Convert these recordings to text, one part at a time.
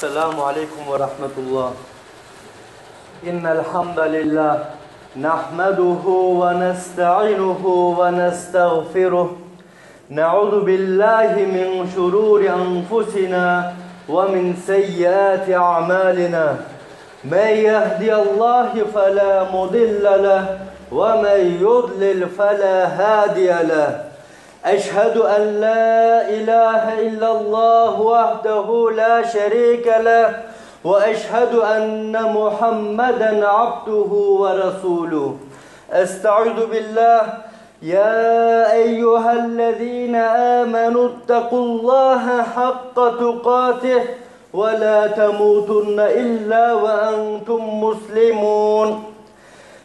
السلام عليكم ورحمة الله. إن الحمد لله نحمده ونستعينه ونستغفره. نعوذ بالله من شرور أنفسنا ومن سيئات أعمالنا. من يهدي الله فلا مضل له ومن يضلل فلا هادي له. أشهد أن لا إله إلا الله وحده لا شريك له وأشهد أن محمدا عبده ورسوله. أستعوذ بالله. يا أيها الذين آمنوا اتقوا الله حق تقاته ولا تموتن إلا وأنتم مسلمون.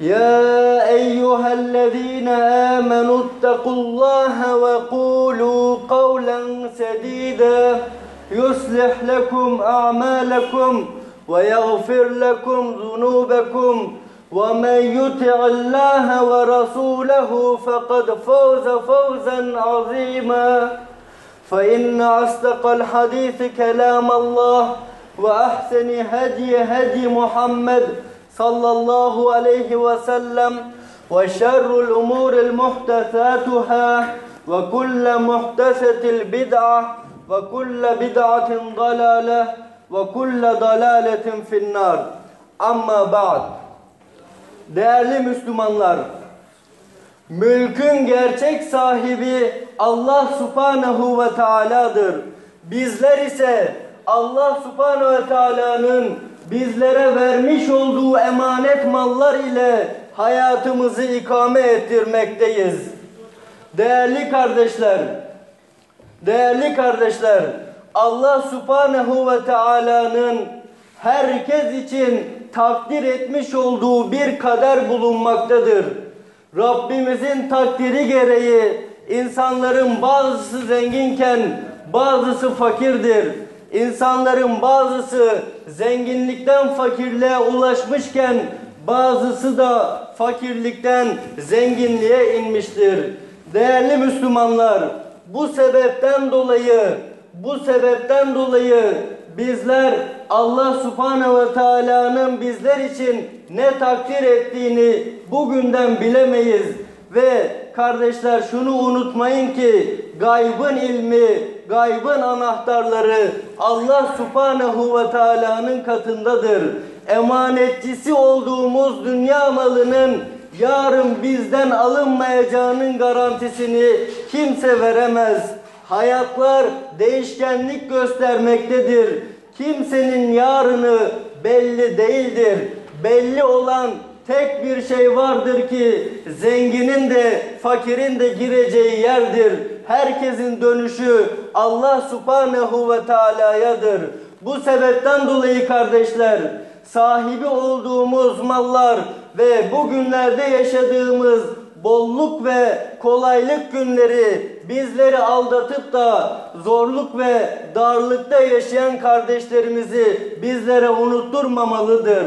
يا أيها الذين آمنوا اتقوا الله وقولوا قولا سديدا يصلح لكم أعمالكم ويغفر لكم ذنوبكم ومن يطع الله ورسوله فقد فوز فوزا عظيما فإن أصدق الحديث كلام الله وأحسن هدي هدي محمد sallallahu aleyhi ve sellem ve şerrul umuril muhtesatuhâ ve kulle muhtesetil bid'a ve kulle bid'atin dalâle ve kulle dalâletin finnâr. Amma ba'd. Değerli Müslümanlar, mülkün gerçek sahibi Allah subhanehu ve teâlâdır. Bizler ise Allah subhanehu ve teâlâ'nın bizlere vermiş olduğu emanet mallar ile hayatımızı ikame ettirmekteyiz. Değerli kardeşler, değerli kardeşler, Allah Subhanahu ve Taala'nın herkes için takdir etmiş olduğu bir kader bulunmaktadır. Rabbimizin takdiri gereği insanların bazısı zenginken bazısı fakirdir. İnsanların bazısı zenginlikten fakirliğe ulaşmışken bazısı da fakirlikten zenginliğe inmiştir. Değerli Müslümanlar, bu sebepten dolayı bu sebepten dolayı bizler Allah Subhanahu ve Taala'nın bizler için ne takdir ettiğini bugünden bilemeyiz ve kardeşler şunu unutmayın ki gaybın ilmi, gaybın anahtarları Allah Subhanahu ve Taala'nın katındadır. Emanetçisi olduğumuz dünya malının yarın bizden alınmayacağının garantisini kimse veremez. Hayatlar değişkenlik göstermektedir. Kimsenin yarını belli değildir. Belli olan tek bir şey vardır ki zenginin de fakirin de gireceği yerdir. Herkesin dönüşü Allah subhanehu ve teala'yadır. Bu sebepten dolayı kardeşler sahibi olduğumuz mallar ve bugünlerde yaşadığımız bolluk ve kolaylık günleri bizleri aldatıp da zorluk ve darlıkta yaşayan kardeşlerimizi bizlere unutturmamalıdır.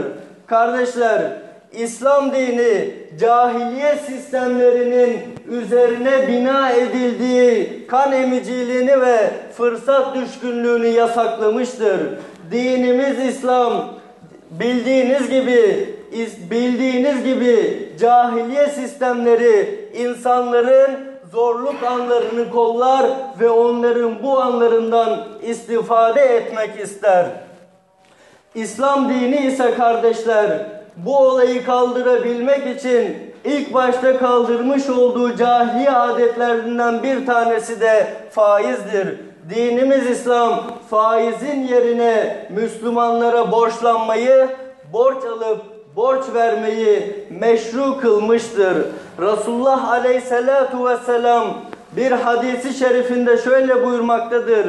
Kardeşler, İslam dini cahiliye sistemlerinin üzerine bina edildiği kan emiciliğini ve fırsat düşkünlüğünü yasaklamıştır. Dinimiz İslam bildiğiniz gibi bildiğiniz gibi cahiliye sistemleri insanların zorluk anlarını kollar ve onların bu anlarından istifade etmek ister. İslam dini ise kardeşler bu olayı kaldırabilmek için ilk başta kaldırmış olduğu cahiliye adetlerinden bir tanesi de faizdir. Dinimiz İslam faizin yerine Müslümanlara borçlanmayı, borç alıp borç vermeyi meşru kılmıştır. Resulullah aleyhissalatu vesselam bir hadisi şerifinde şöyle buyurmaktadır.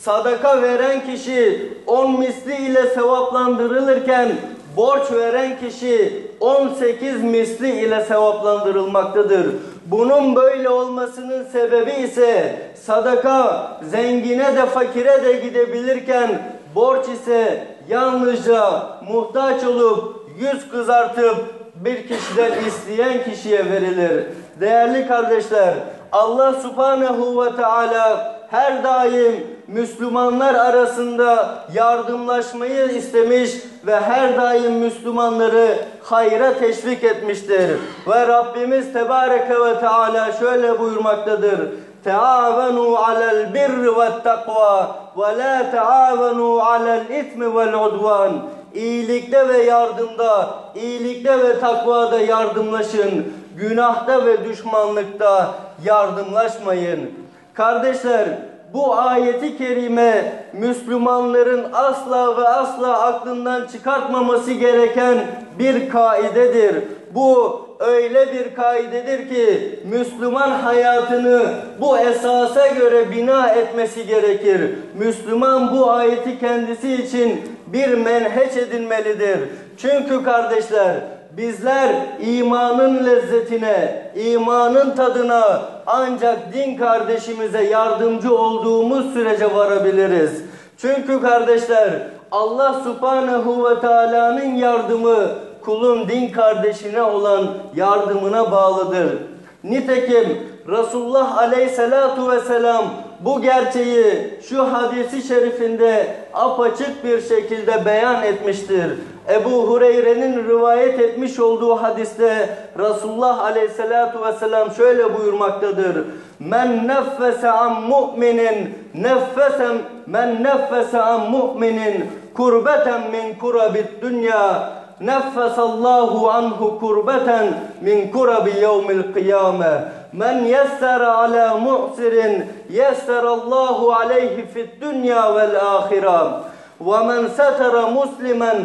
sadaka veren kişi on misli ile sevaplandırılırken borç veren kişi 18 misli ile sevaplandırılmaktadır. Bunun böyle olmasının sebebi ise sadaka zengine de fakire de gidebilirken borç ise yalnızca muhtaç olup yüz kızartıp bir kişiden isteyen kişiye verilir. Değerli kardeşler, Allah subhanehu ve teala her daim Müslümanlar arasında yardımlaşmayı istemiş ve her daim Müslümanları hayra teşvik etmiştir. Ve Rabbimiz Tebareke ve Teala şöyle buyurmaktadır. Teavenu alel birri ve takva ve la teavenu alel ismi vel udvan. İyilikte ve yardımda, iyilikte ve takvada yardımlaşın. Günahta ve düşmanlıkta yardımlaşmayın. Kardeşler, bu ayeti kerime Müslümanların asla ve asla aklından çıkartmaması gereken bir kaidedir. Bu öyle bir kaidedir ki Müslüman hayatını bu esasa göre bina etmesi gerekir. Müslüman bu ayeti kendisi için bir menheç edinmelidir. Çünkü kardeşler Bizler imanın lezzetine, imanın tadına ancak din kardeşimize yardımcı olduğumuz sürece varabiliriz. Çünkü kardeşler Allah subhanehu ve teala'nın yardımı kulun din kardeşine olan yardımına bağlıdır. Nitekim Resulullah aleyhissalatu vesselam bu gerçeği şu hadisi şerifinde apaçık bir şekilde beyan etmiştir. Ebu Hureyre'nin rivayet etmiş olduğu hadiste Resulullah aleyhissalatu vesselam şöyle buyurmaktadır. Men neffese an mu'minin neffesem men neffese an mu'minin kurbeten min kurabit dünya neffesallahu anhu kurbeten min kurabi yevmil kıyame Men yessere ala mu'sirin yesserallahu aleyhi fid dünya vel ahira. Ve men setera muslimen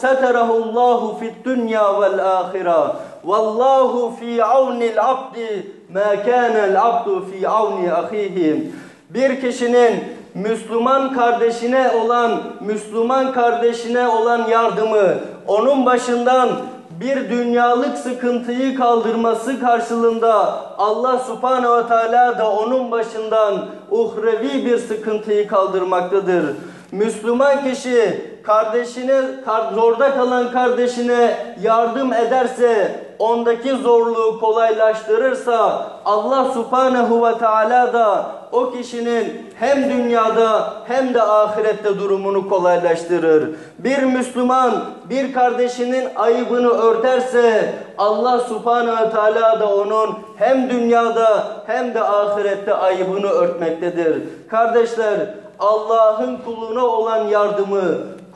seterahu Allahu fid dünya vel ahira. Vallahu fi avnil abdi ma kana'l abdu fi avni ahihi. Bir kişinin Müslüman kardeşine olan Müslüman kardeşine olan yardımı onun başından bir dünyalık sıkıntıyı kaldırması karşılığında Allah subhanehu ve teala da onun başından uhrevi bir sıkıntıyı kaldırmaktadır. Müslüman kişi kardeşine, zorda kalan kardeşine yardım ederse, ondaki zorluğu kolaylaştırırsa Allah subhanehu ve teala da o kişinin hem dünyada hem de ahirette durumunu kolaylaştırır. Bir Müslüman bir kardeşinin ayıbını örterse Allah subhanehu teala da onun hem dünyada hem de ahirette ayıbını örtmektedir. Kardeşler Allah'ın kuluna olan yardımı,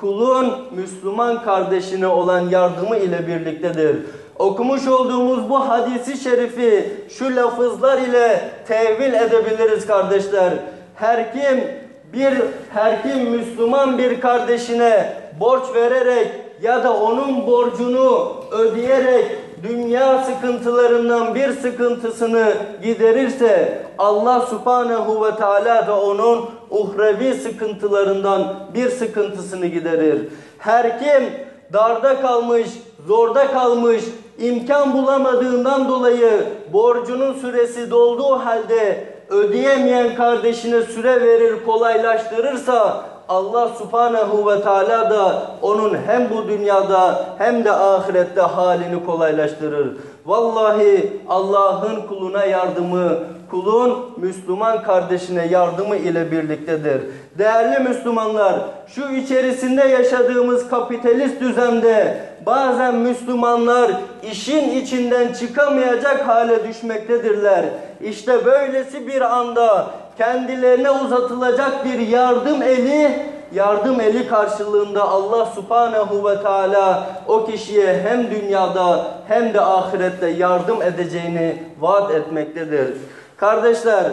kulun Müslüman kardeşine olan yardımı ile birliktedir. Okumuş olduğumuz bu hadisi şerifi şu lafızlar ile tevil edebiliriz kardeşler. Her kim bir her kim Müslüman bir kardeşine borç vererek ya da onun borcunu ödeyerek dünya sıkıntılarından bir sıkıntısını giderirse Allah subhanehu ve teala da onun uhrevi sıkıntılarından bir sıkıntısını giderir. Her kim darda kalmış, zorda kalmış, imkan bulamadığından dolayı borcunun süresi dolduğu halde ödeyemeyen kardeşine süre verir, kolaylaştırırsa Allah subhanehu ve teala da onun hem bu dünyada hem de ahirette halini kolaylaştırır. Vallahi Allah'ın kuluna yardımı, kulun Müslüman kardeşine yardımı ile birliktedir. Değerli Müslümanlar, şu içerisinde yaşadığımız kapitalist düzende bazen Müslümanlar işin içinden çıkamayacak hale düşmektedirler. İşte böylesi bir anda kendilerine uzatılacak bir yardım eli yardım eli karşılığında Allah subhanehu ve teala o kişiye hem dünyada hem de ahirette yardım edeceğini vaat etmektedir. Kardeşler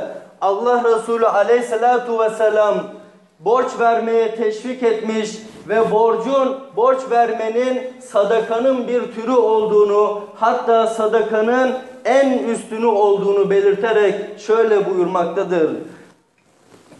Allah Resulü aleyhissalatu vesselam borç vermeye teşvik etmiş ve borcun, borç vermenin sadakanın bir türü olduğunu hatta sadakanın en üstünü olduğunu belirterek şöyle buyurmaktadır.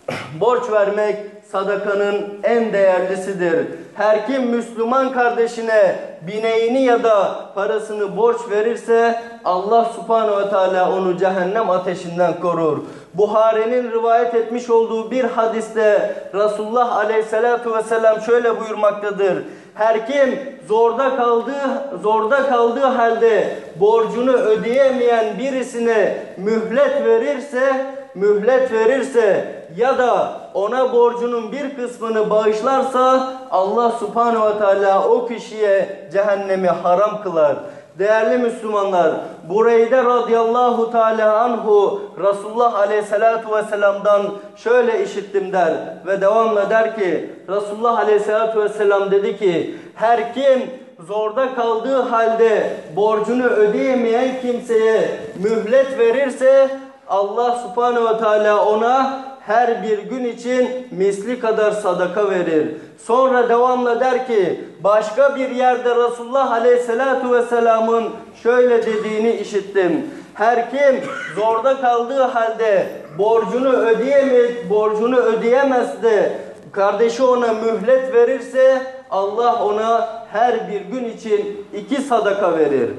Borç vermek sadakanın en değerlisidir. Her kim Müslüman kardeşine bineğini ya da parasını borç verirse Allah subhanehu ve teala onu cehennem ateşinden korur. Buhari'nin rivayet etmiş olduğu bir hadiste Resulullah aleyhissalatu vesselam şöyle buyurmaktadır. Her kim zorda kaldığı zorda kaldığı halde borcunu ödeyemeyen birisine mühlet verirse mühlet verirse ya da ona borcunun bir kısmını bağışlarsa Allah subhanehu ve teala o kişiye cehennemi haram kılar. Değerli Müslümanlar, Bureyde radıyallahu teala anhu Resulullah aleyhissalatu vesselam'dan şöyle işittim der ve devamla der ki Resulullah aleyhissalatu vesselam dedi ki her kim zorda kaldığı halde borcunu ödeyemeyen kimseye mühlet verirse Allah subhanehu ve teala ona her bir gün için misli kadar sadaka verir. Sonra devamla der ki başka bir yerde Resulullah aleyhissalatu vesselamın şöyle dediğini işittim. Her kim zorda kaldığı halde borcunu ödeyemez, borcunu ödeyemez de kardeşi ona mühlet verirse Allah ona her bir gün için iki sadaka verir.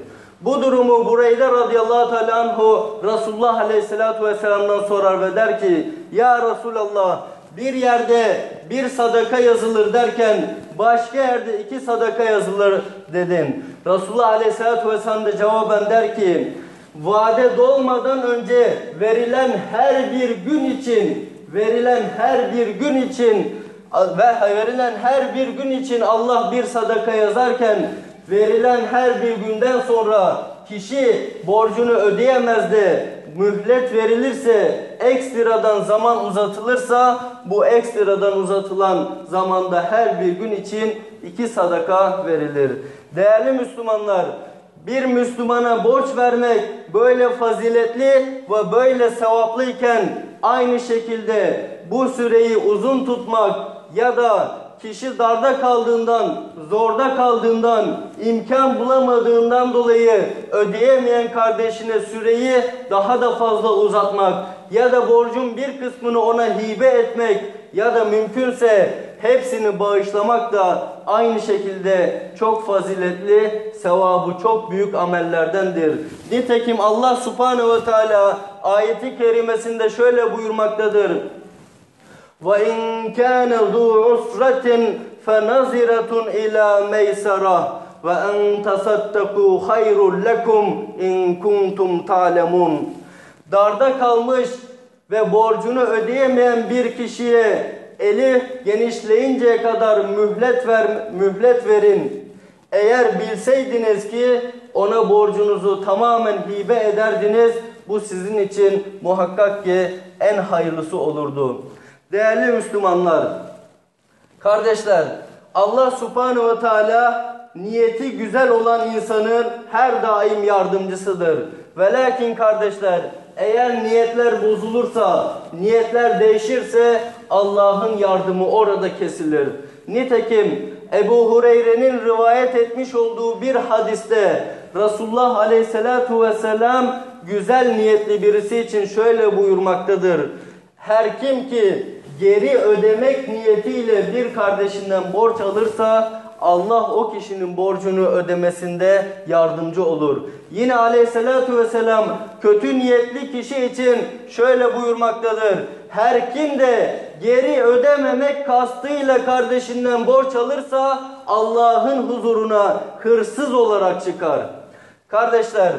Bu durumu Bureyde radıyallahu teala anhu Resulullah aleyhissalatu vesselam'dan sorar ve der ki Ya Resulallah bir yerde bir sadaka yazılır derken başka yerde iki sadaka yazılır dedin. Resulullah aleyhissalatu vesselam da cevaben der ki vade dolmadan önce verilen her bir gün için verilen her bir gün için ve verilen her bir gün için Allah bir sadaka yazarken verilen her bir günden sonra kişi borcunu ödeyemez de mühlet verilirse ekstradan zaman uzatılırsa bu ekstradan uzatılan zamanda her bir gün için iki sadaka verilir. Değerli Müslümanlar bir Müslümana borç vermek böyle faziletli ve böyle sevaplıyken aynı şekilde bu süreyi uzun tutmak ya da kişi darda kaldığından, zorda kaldığından, imkan bulamadığından dolayı ödeyemeyen kardeşine süreyi daha da fazla uzatmak ya da borcun bir kısmını ona hibe etmek ya da mümkünse hepsini bağışlamak da aynı şekilde çok faziletli, sevabı çok büyük amellerdendir. Nitekim Allah subhanehu ve teala ayeti kerimesinde şöyle buyurmaktadır. وَاِنْ كَانَ ذُو عُسْرَةٍ فَنَظِرَةٌ اِلَى مَيْسَرَةٍ وَاَنْ تَصَدَّقُوا خَيْرٌ لَكُمْ اِنْ كُنْتُمْ تَعْلَمُونَ Darda kalmış ve borcunu ödeyemeyen bir kişiye eli genişleyinceye kadar mühlet ver mühlet verin. Eğer bilseydiniz ki ona borcunuzu tamamen hibe ederdiniz, bu sizin için muhakkak ki en hayırlısı olurdu. Değerli Müslümanlar, kardeşler, Allah subhanehu ve teala niyeti güzel olan insanın her daim yardımcısıdır. Ve lakin kardeşler, eğer niyetler bozulursa, niyetler değişirse Allah'ın yardımı orada kesilir. Nitekim Ebu Hureyre'nin rivayet etmiş olduğu bir hadiste Resulullah aleyhissalatu vesselam güzel niyetli birisi için şöyle buyurmaktadır. Her kim ki geri ödemek niyetiyle bir kardeşinden borç alırsa Allah o kişinin borcunu ödemesinde yardımcı olur. Yine aleyhissalatu vesselam kötü niyetli kişi için şöyle buyurmaktadır. Her kim de geri ödememek kastıyla kardeşinden borç alırsa Allah'ın huzuruna hırsız olarak çıkar. Kardeşler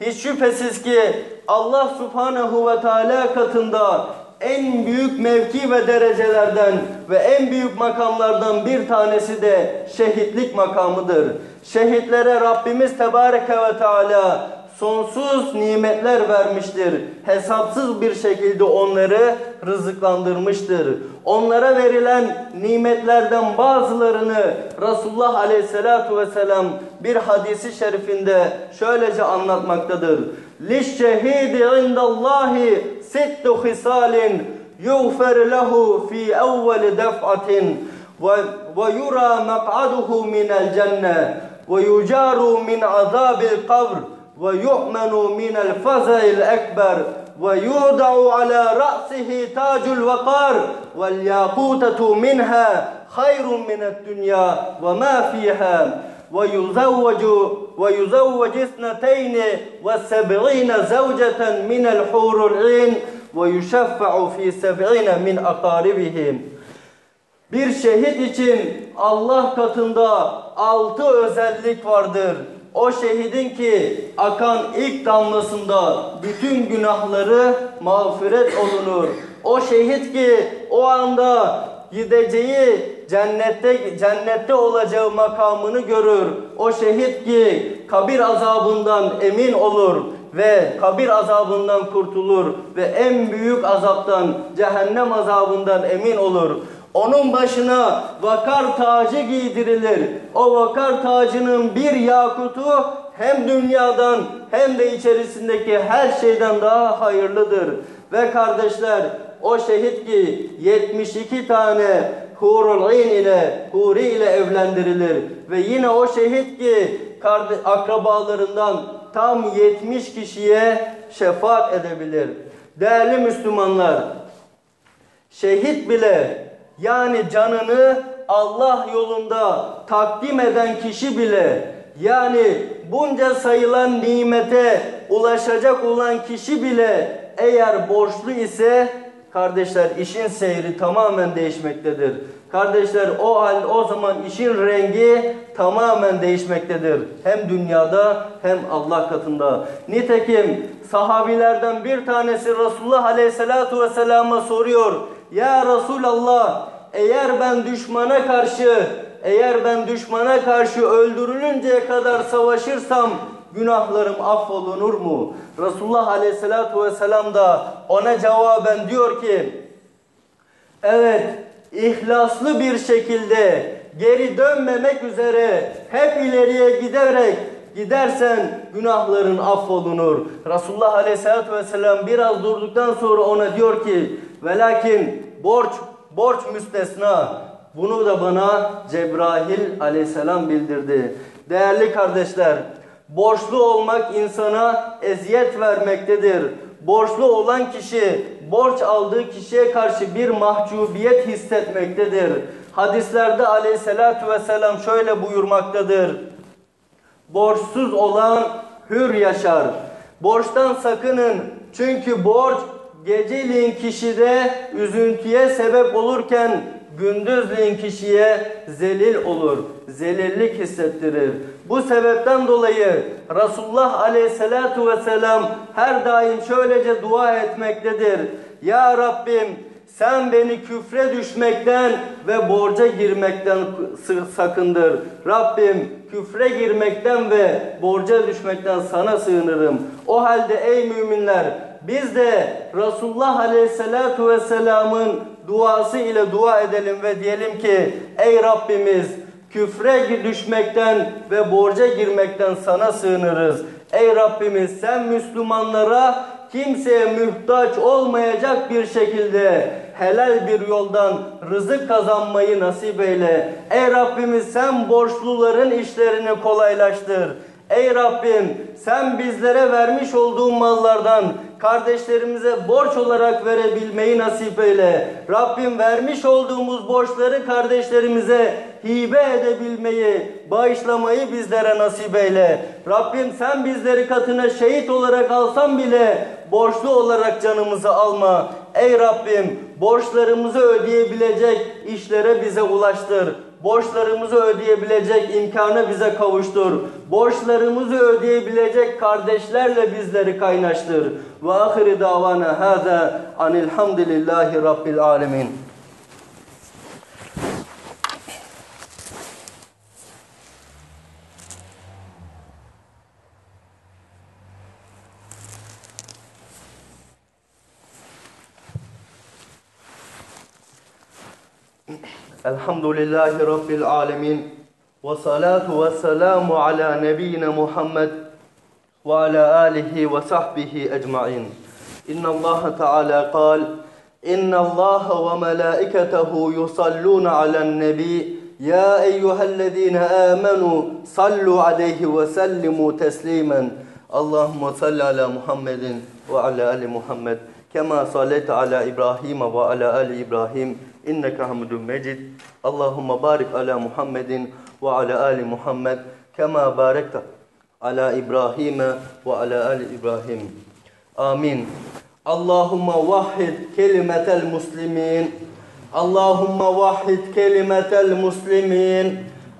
hiç şüphesiz ki Allah subhanehu ve teala katında en büyük mevki ve derecelerden ve en büyük makamlardan bir tanesi de şehitlik makamıdır. Şehitlere Rabbimiz Tebareke ve Teala sonsuz nimetler vermiştir. Hesapsız bir şekilde onları rızıklandırmıştır. Onlara verilen nimetlerden bazılarını Resulullah Aleyhisselatu Vesselam bir hadisi şerifinde şöylece anlatmaktadır. لِشْشَهِيدِ عِنْدَ اللّٰهِ سِتُّ خِسَالٍ يُغْفَرْ لَهُ فِي أَوَّلِ دَفْعَةٍ وَيُرَى مَقْعَدُهُ مِنَ الْجَنَّةِ وَيُجَارُ مِنْ عَذَابِ الْقَبْرِ وَيُؤْمَنُ مِنَ الْفَزَعِ الْأَكْبَرِ ويوضع على رأسه تاج الوقار والياقوتة منها خير من الدنيا وما فيها ويزوج ويزوج اثنتين وسبعين زوجة من الحور العين ويشفع في سبعين من أقاربهم Bir şehit için Allah katında altı özellik vardır. O şehidin ki akan ilk damlasında bütün günahları mağfiret olunur. O şehit ki o anda gideceği cennette cennette olacağı makamını görür. O şehit ki kabir azabından emin olur ve kabir azabından kurtulur ve en büyük azaptan cehennem azabından emin olur. Onun başına vakar tacı giydirilir. O vakar tacının bir yakutu hem dünyadan hem de içerisindeki her şeyden daha hayırlıdır. Ve kardeşler o şehit ki 72 tane hurul ile huri ile evlendirilir. Ve yine o şehit ki akrabalarından tam 70 kişiye şefaat edebilir. Değerli Müslümanlar, şehit bile yani canını Allah yolunda takdim eden kişi bile yani bunca sayılan nimete ulaşacak olan kişi bile eğer borçlu ise kardeşler işin seyri tamamen değişmektedir. Kardeşler o hal o zaman işin rengi tamamen değişmektedir. Hem dünyada hem Allah katında. Nitekim sahabilerden bir tanesi Resulullah Aleyhisselatü Vesselam'a soruyor. Ya Resulallah eğer ben düşmana karşı eğer ben düşmana karşı öldürülünceye kadar savaşırsam günahlarım affolunur mu? Resulullah Aleyhisselatü Vesselam da ona cevaben diyor ki evet ihlaslı bir şekilde geri dönmemek üzere hep ileriye giderek gidersen günahların affolunur. Resulullah Aleyhisselatü Vesselam biraz durduktan sonra ona diyor ki velakin borç borç müstesna. Bunu da bana Cebrail aleyhisselam bildirdi. Değerli kardeşler, borçlu olmak insana eziyet vermektedir. Borçlu olan kişi borç aldığı kişiye karşı bir mahcubiyet hissetmektedir. Hadislerde aleyhissalatü vesselam şöyle buyurmaktadır. Borçsuz olan hür yaşar. Borçtan sakının çünkü borç geceliğin kişide üzüntüye sebep olurken gündüzleyin kişiye zelil olur, zelillik hissettirir. Bu sebepten dolayı Resulullah aleyhissalatu vesselam her daim şöylece dua etmektedir. Ya Rabbim sen beni küfre düşmekten ve borca girmekten sakındır. Rabbim küfre girmekten ve borca düşmekten sana sığınırım. O halde ey müminler biz de Resulullah Aleyhisselatu Vesselam'ın duası ile dua edelim ve diyelim ki ey Rabbimiz küfre düşmekten ve borca girmekten sana sığınırız. Ey Rabbimiz sen Müslümanlara kimseye muhtaç olmayacak bir şekilde helal bir yoldan rızık kazanmayı nasip eyle. Ey Rabbimiz sen borçluların işlerini kolaylaştır. Ey Rabbim sen bizlere vermiş olduğun mallardan kardeşlerimize borç olarak verebilmeyi nasip eyle. Rabbim vermiş olduğumuz borçları kardeşlerimize hibe edebilmeyi, bağışlamayı bizlere nasip eyle. Rabbim sen bizleri katına şehit olarak alsan bile borçlu olarak canımızı alma. Ey Rabbim borçlarımızı ödeyebilecek işlere bize ulaştır borçlarımızı ödeyebilecek imkanı bize kavuştur. Borçlarımızı ödeyebilecek kardeşlerle bizleri kaynaştır. Ve ahiri davana hâzâ anilhamdülillahi rabbil alemin. الحمد لله رب العالمين والصلاة والسلام على نبينا محمد وعلى آله وصحبه أجمعين. إن الله تعالى قال إن الله وملائكته يصلون على النبي يا أيها الذين آمنوا صلوا عليه وسلموا تسليما. اللهم صل على محمد وعلى آل محمد. كما صليت على إبراهيم وعلى آل إبراهيم إنك حميد مجيد. اللهم بارك على محمد وعلى آل محمد كما باركت على إبراهيم وعلى آل إبراهيم. آمين. اللهم وحد كلمة المسلمين. اللهم وحد كلمة المسلمين.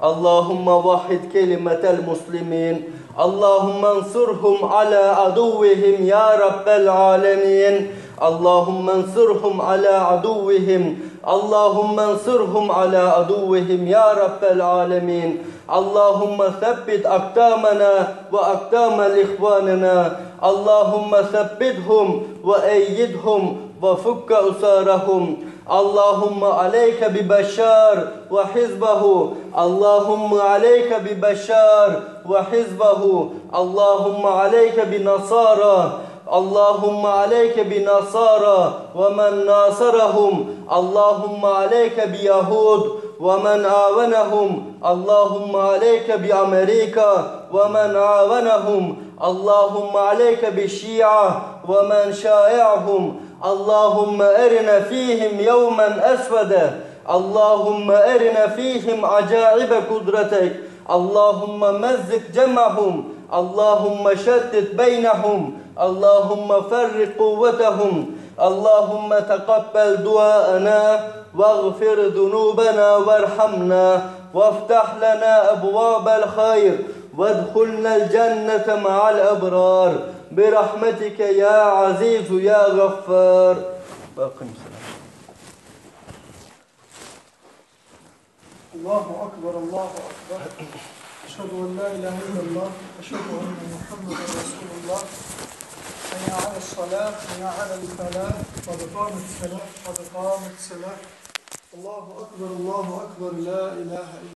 اللهم وحد كلمة المسلمين. Allahumma nsurhum ala aduvvihim ya rabbel alemin. Allahumma nsurhum ala aduvvihim. Allahumma nsurhum ala aduvvihim ya rabbel alemin. Allahumma sebbit akdamana ve akdamal ihvanina. Allahumma sebbithum ve eyyidhum وفك أسارهم. اللهم عليك ببشار وحزبه. اللهم عليك ببشار وحزبه. اللهم عليك بنصارى. اللهم عليك بنصارى ومن ناصرهم. اللهم عليك بيهود ومن عاونهم اللهم عليك بأمريكا ومن عاونهم اللهم عليك بالشيعة ومن شايعهم. اللهم أرنا فيهم يوما أسودا. اللهم أرنا فيهم عجائب قدرتك. اللهم مزق جمعهم. اللهم شتت بينهم. اللهم فرق قوتهم. اللهم تقبل دعاءنا واغفر ذنوبنا وارحمنا وافتح لنا أبواب الخير. وادخلنا الجنة مع الأبرار. برحمتك يا عزيز يا غفار. باقم السلام الله أكبر الله أكبر. أشهد أن لا إله إلا الله أشهد أن محمدا رسول الله. حي على الصلاة حي على الفلاح. قد قامت الصلاة قد قامت الصلاة. الله أكبر الله أكبر. لا إله إلا